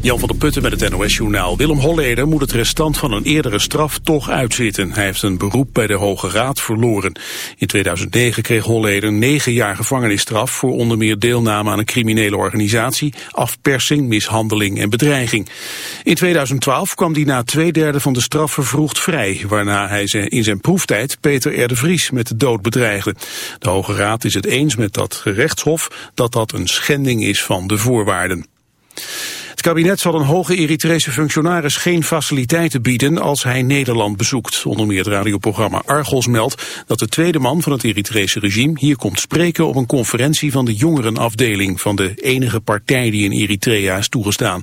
Jan van der Putten met het NOS-journaal. Willem Holleder moet het restant van een eerdere straf toch uitzitten. Hij heeft een beroep bij de Hoge Raad verloren. In 2009 kreeg Holleder negen jaar gevangenisstraf... voor onder meer deelname aan een criminele organisatie... afpersing, mishandeling en bedreiging. In 2012 kwam hij na twee derde van de straf vervroegd vrij... waarna hij in zijn proeftijd Peter R. Vries met de dood bedreigde. De Hoge Raad is het eens met dat gerechtshof... dat dat een schending is van de voorwaarden. Kabinet zal een hoge Eritrese functionaris geen faciliteiten bieden als hij Nederland bezoekt. Onder meer het radioprogramma Argos meldt dat de tweede man van het Eritrese regime hier komt spreken op een conferentie van de jongerenafdeling van de enige partij die in Eritrea is toegestaan.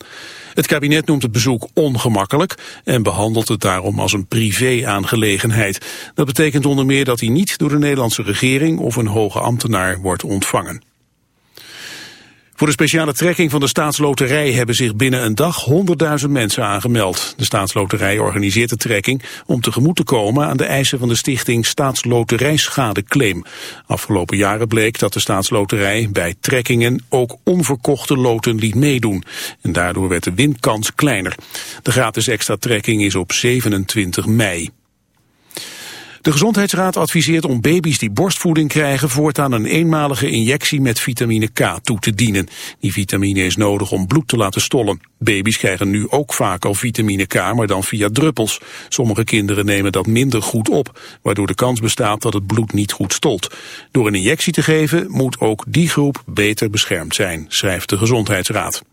Het kabinet noemt het bezoek ongemakkelijk en behandelt het daarom als een privé-aangelegenheid. Dat betekent onder meer dat hij niet door de Nederlandse regering of een hoge ambtenaar wordt ontvangen. Voor de speciale trekking van de staatsloterij hebben zich binnen een dag 100.000 mensen aangemeld. De staatsloterij organiseert de trekking om tegemoet te komen aan de eisen van de stichting Staatsloterijschadeclaim. Afgelopen jaren bleek dat de staatsloterij bij trekkingen ook onverkochte loten liet meedoen. En daardoor werd de winkans kleiner. De gratis extra trekking is op 27 mei. De Gezondheidsraad adviseert om baby's die borstvoeding krijgen voortaan een eenmalige injectie met vitamine K toe te dienen. Die vitamine is nodig om bloed te laten stollen. Baby's krijgen nu ook vaak al vitamine K, maar dan via druppels. Sommige kinderen nemen dat minder goed op, waardoor de kans bestaat dat het bloed niet goed stolt. Door een injectie te geven moet ook die groep beter beschermd zijn, schrijft de Gezondheidsraad.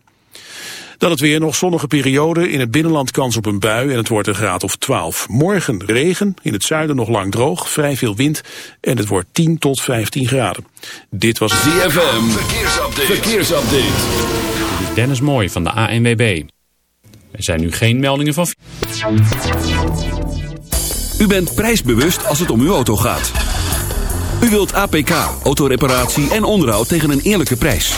Dan het weer nog zonnige periode. In het binnenland kans op een bui en het wordt een graad of 12. Morgen regen, in het zuiden nog lang droog, vrij veel wind en het wordt 10 tot 15 graden. Dit was ZFM. Verkeersupdate. Verkeersupdate. Dit is Dennis Mooi van de ANWB. Er zijn nu geen meldingen van... U bent prijsbewust als het om uw auto gaat. U wilt APK, autoreparatie en onderhoud tegen een eerlijke prijs.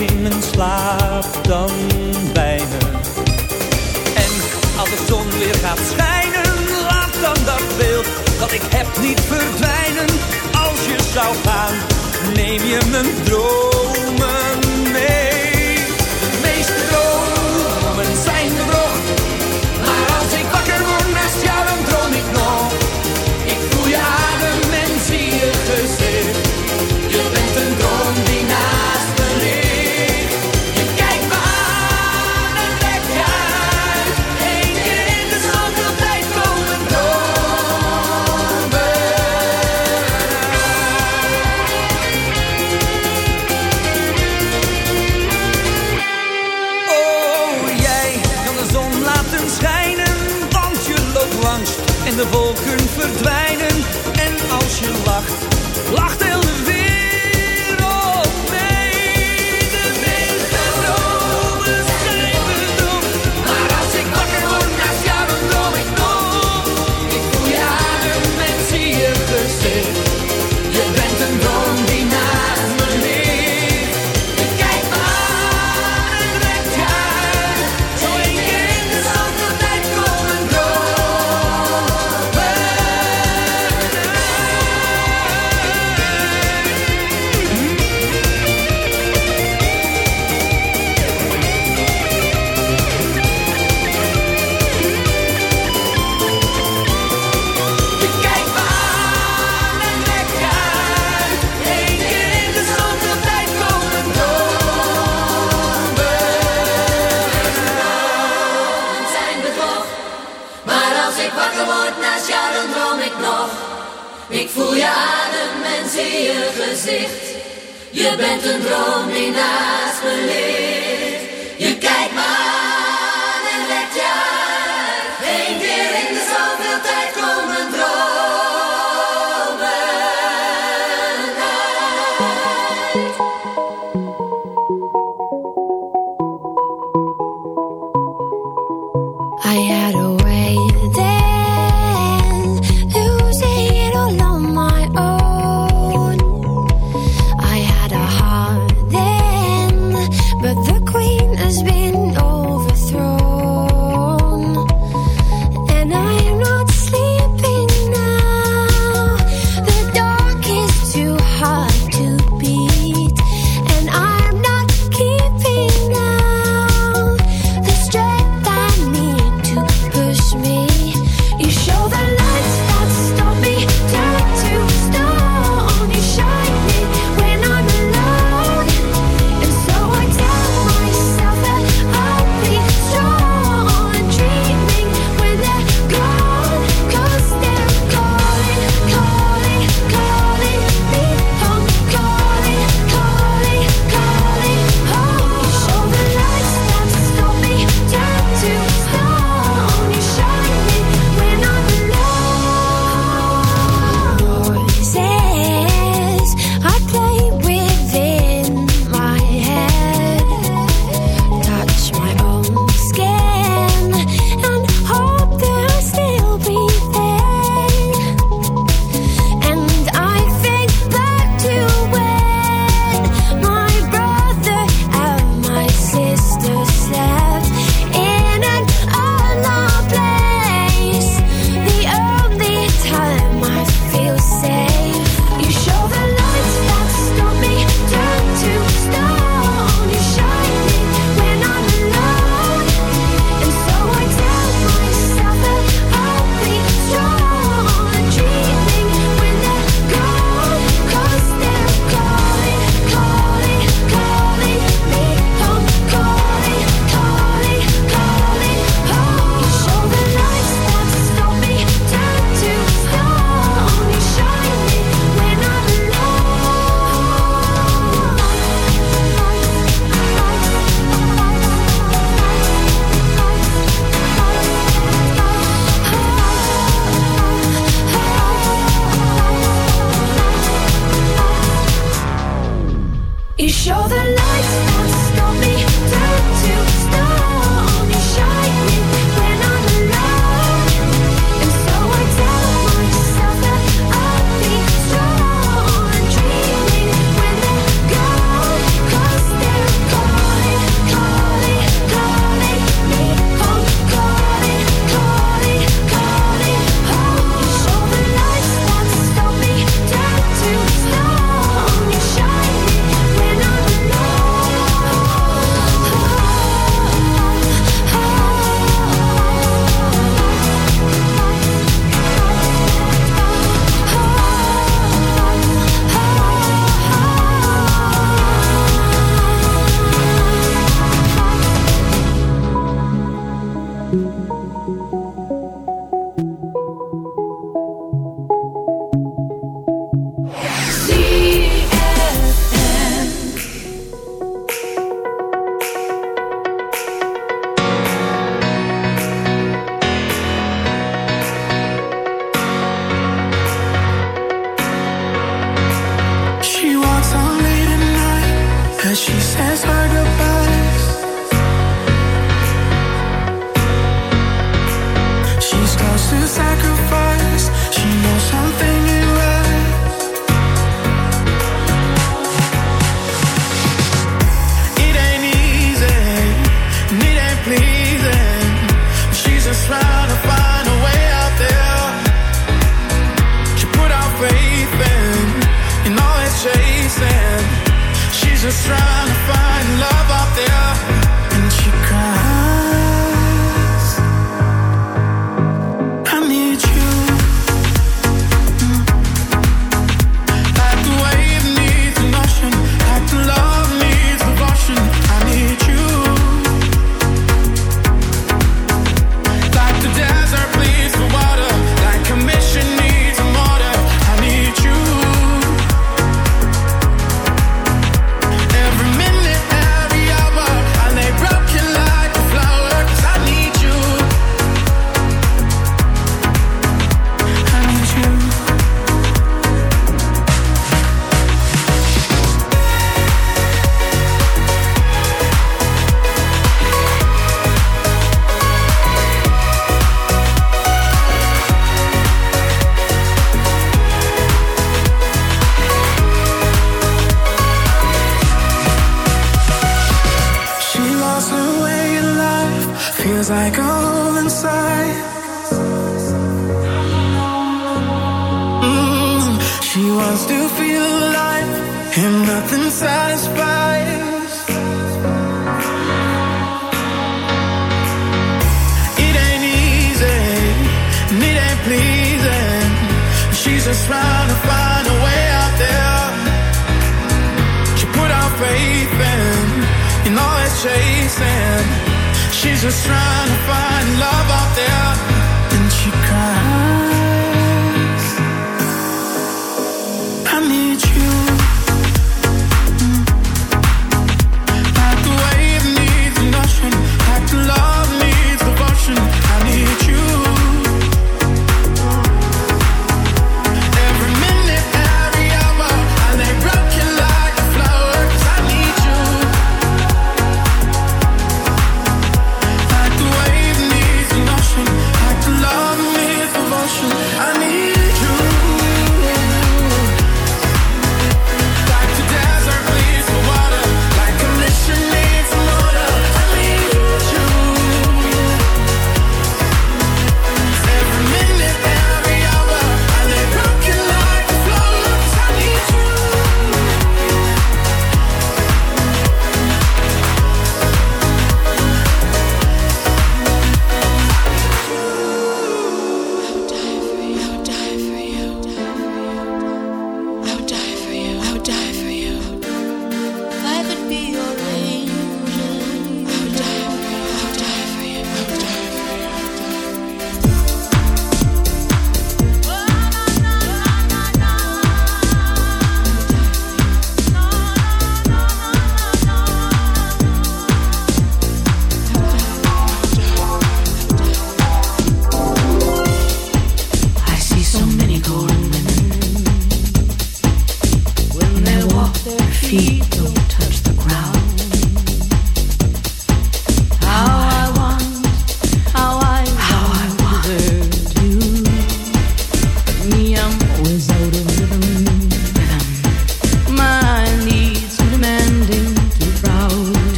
in mijn slaap dan bijna. En als de zon weer gaat schijnen, laat dan dat beeld dat ik heb niet verdwijnen. Als je zou gaan, neem je mijn droom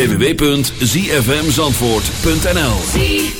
www.zfmzandvoort.nl